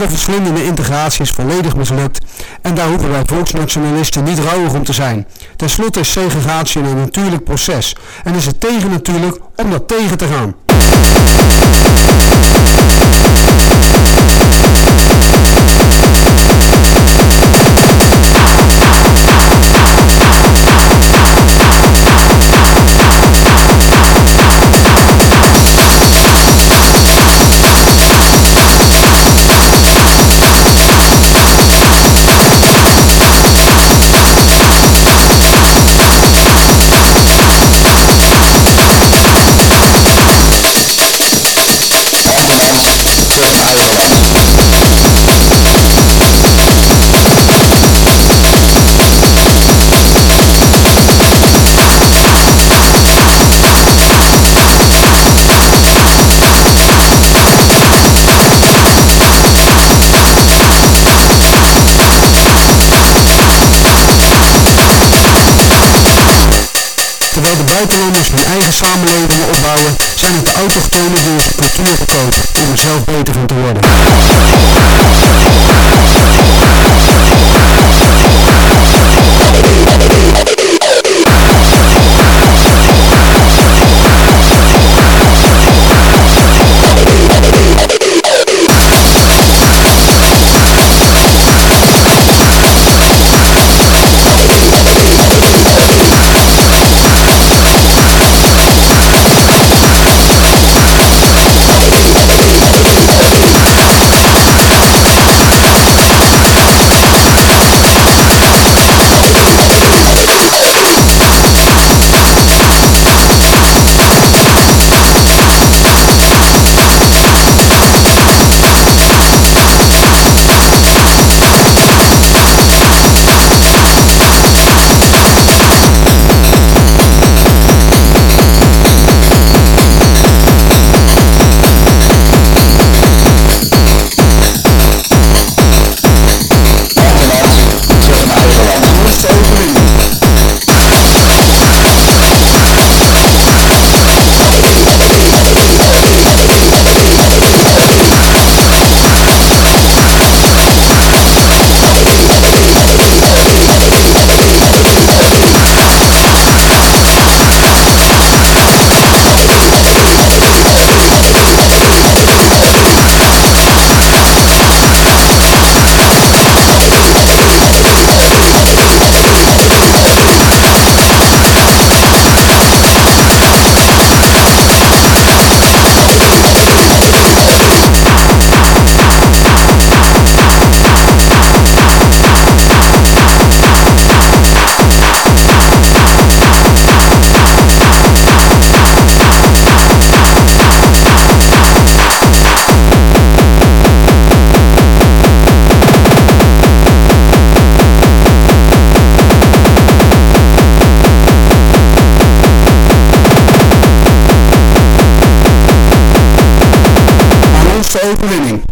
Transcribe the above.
de verslindende integratie is volledig mislukt en daar hoeven wij volksnationalisten niet rouwig om te zijn. Ten slotte is segregatie een natuurlijk proces en is het tegen natuurlijk om dat tegen te gaan. Terwijl de buitenlanders hun eigen samenlevingen opbouwen, zijn het de autochtonen die onze cultuur verkopen, om er zelf beter van te worden. veröffentlichen.